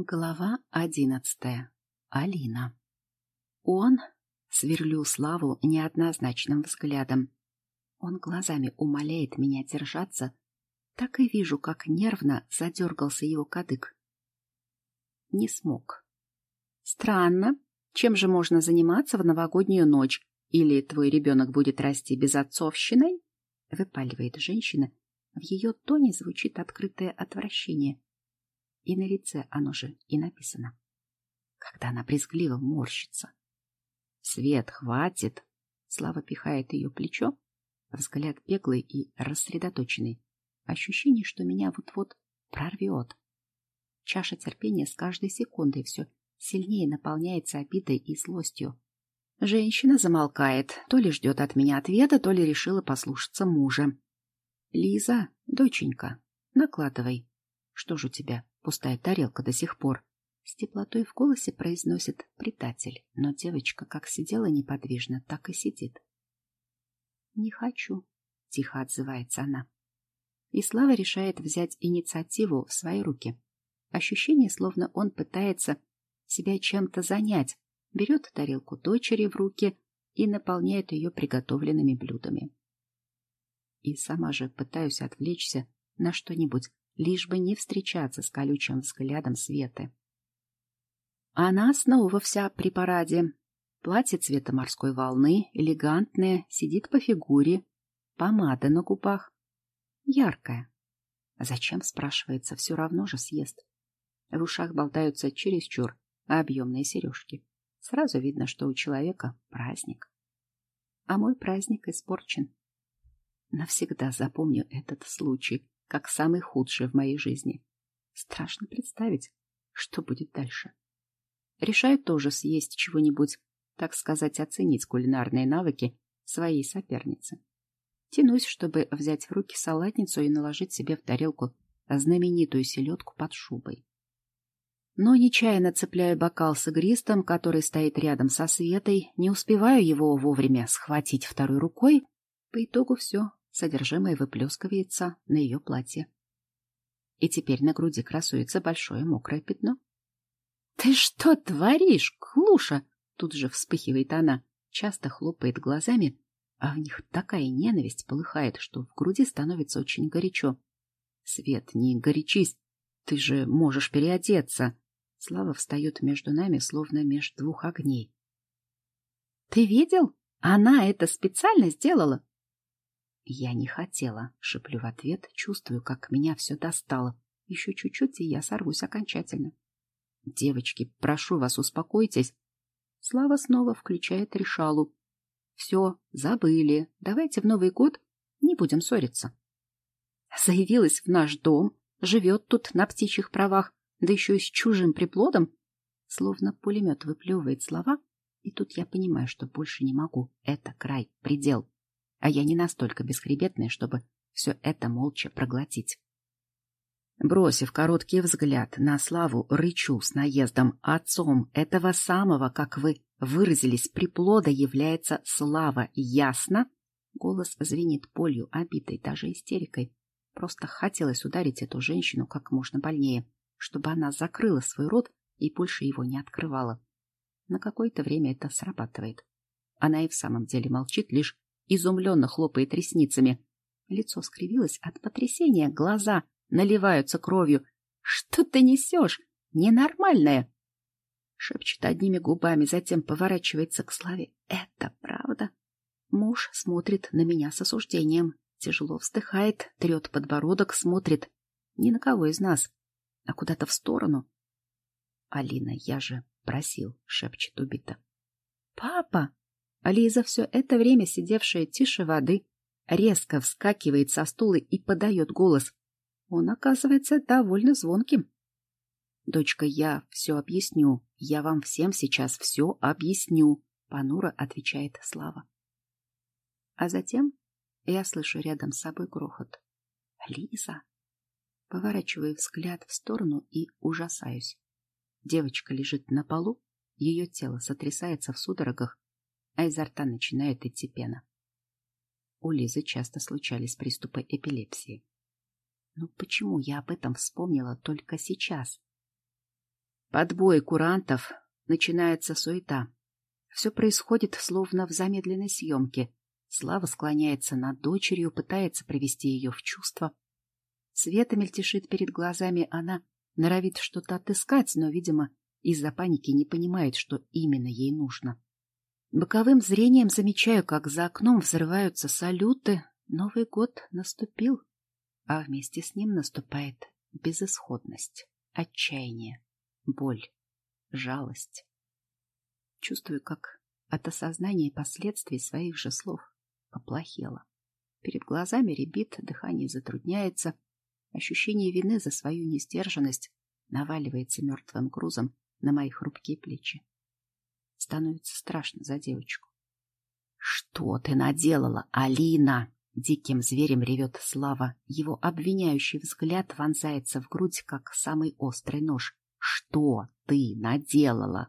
Глава одиннадцатая. Алина. Он сверлю Славу неоднозначным взглядом. Он глазами умоляет меня держаться, так и вижу, как нервно задергался его кадык. Не смог. Странно. Чем же можно заниматься в новогоднюю ночь? Или твой ребенок будет расти безотцовщиной? Выпаливает женщина. В ее тоне звучит открытое отвращение. И на лице оно же и написано. Когда она брезгливо морщится. «Свет, хватит!» Слава пихает ее плечо. Взгляд беглый и рассредоточенный. Ощущение, что меня вот-вот прорвет. Чаша терпения с каждой секундой все сильнее наполняется обидой и злостью. Женщина замолкает, то ли ждет от меня ответа, то ли решила послушаться мужа. «Лиза, доченька, накладывай. Что ж у тебя?» Пустая тарелка до сих пор. С теплотой в голосе произносит предатель, но девочка как сидела неподвижно, так и сидит. «Не хочу», — тихо отзывается она. И Слава решает взять инициативу в свои руки. Ощущение, словно он пытается себя чем-то занять, берет тарелку дочери в руки и наполняет ее приготовленными блюдами. И сама же пытаюсь отвлечься на что-нибудь, лишь бы не встречаться с колючим взглядом Светы. Она снова вся при параде. Платье цвета морской волны, элегантное, сидит по фигуре, помада на губах. Яркая. Зачем, спрашивается, все равно же съест. В ушах болтаются чересчур объемные сережки. Сразу видно, что у человека праздник. А мой праздник испорчен. Навсегда запомню этот случай как самый худший в моей жизни. Страшно представить, что будет дальше. Решаю тоже съесть чего-нибудь, так сказать, оценить кулинарные навыки своей соперницы. Тянусь, чтобы взять в руки салатницу и наложить себе в тарелку знаменитую селедку под шубой. Но нечаянно цепляю бокал с игристом, который стоит рядом со Светой, не успеваю его вовремя схватить второй рукой. По итогу все, Содержимое выплескивается на ее платье. И теперь на груди красуется большое мокрое пятно. — Ты что творишь, Клуша? Тут же вспыхивает она, часто хлопает глазами, а в них такая ненависть полыхает, что в груди становится очень горячо. — Свет, не горячись, ты же можешь переодеться. Слава встает между нами, словно между двух огней. — Ты видел? Она это специально сделала. «Я не хотела», — шеплю в ответ, чувствую, как меня все достало. Еще чуть-чуть, и я сорвусь окончательно. «Девочки, прошу вас, успокойтесь». Слава снова включает решалу. «Все, забыли. Давайте в Новый год не будем ссориться». Заявилась в наш дом, живет тут на птичьих правах, да еще и с чужим приплодом. Словно пулемет выплевывает слова, и тут я понимаю, что больше не могу. Это край, предел а я не настолько бесхребетная, чтобы все это молча проглотить. Бросив короткий взгляд на Славу, рычу с наездом. Отцом этого самого, как вы выразились, приплода является Слава. Ясно? Голос звенит болью, обидой, даже истерикой. Просто хотелось ударить эту женщину как можно больнее, чтобы она закрыла свой рот и больше его не открывала. На какое-то время это срабатывает. Она и в самом деле молчит, лишь изумленно хлопает ресницами. Лицо скривилось от потрясения, глаза наливаются кровью. «Что ты несешь? Ненормальное!» Шепчет одними губами, затем поворачивается к Славе. «Это правда?» Муж смотрит на меня с осуждением. Тяжело вздыхает, трет подбородок, смотрит. Ни на кого из нас, а куда-то в сторону. «Алина, я же просил», — шепчет убито. «Папа!» А Лиза, все это время сидевшая тише воды, резко вскакивает со стула и подает голос. Он оказывается довольно звонким. «Дочка, я все объясню. Я вам всем сейчас все объясню», — понуро отвечает Слава. А затем я слышу рядом с собой грохот. «Лиза!» Поворачиваю взгляд в сторону и ужасаюсь. Девочка лежит на полу, ее тело сотрясается в судорогах, а изо рта начинает идти пена. У Лизы часто случались приступы эпилепсии. Но почему я об этом вспомнила только сейчас? Подбой курантов, начинается суета. Все происходит словно в замедленной съемке. Слава склоняется над дочерью, пытается привести ее в чувство. Света мельтешит перед глазами, она норовит что-то отыскать, но, видимо, из-за паники не понимает, что именно ей нужно. Боковым зрением замечаю, как за окном взрываются салюты. Новый год наступил, а вместе с ним наступает безысходность, отчаяние, боль, жалость. Чувствую, как от осознания последствий своих же слов поплохело. Перед глазами ребит, дыхание затрудняется, ощущение вины за свою несдержанность наваливается мертвым грузом на мои хрупкие плечи. Становится страшно за девочку. — Что ты наделала, Алина? — диким зверем ревет Слава. Его обвиняющий взгляд вонзается в грудь, как самый острый нож. — Что ты наделала?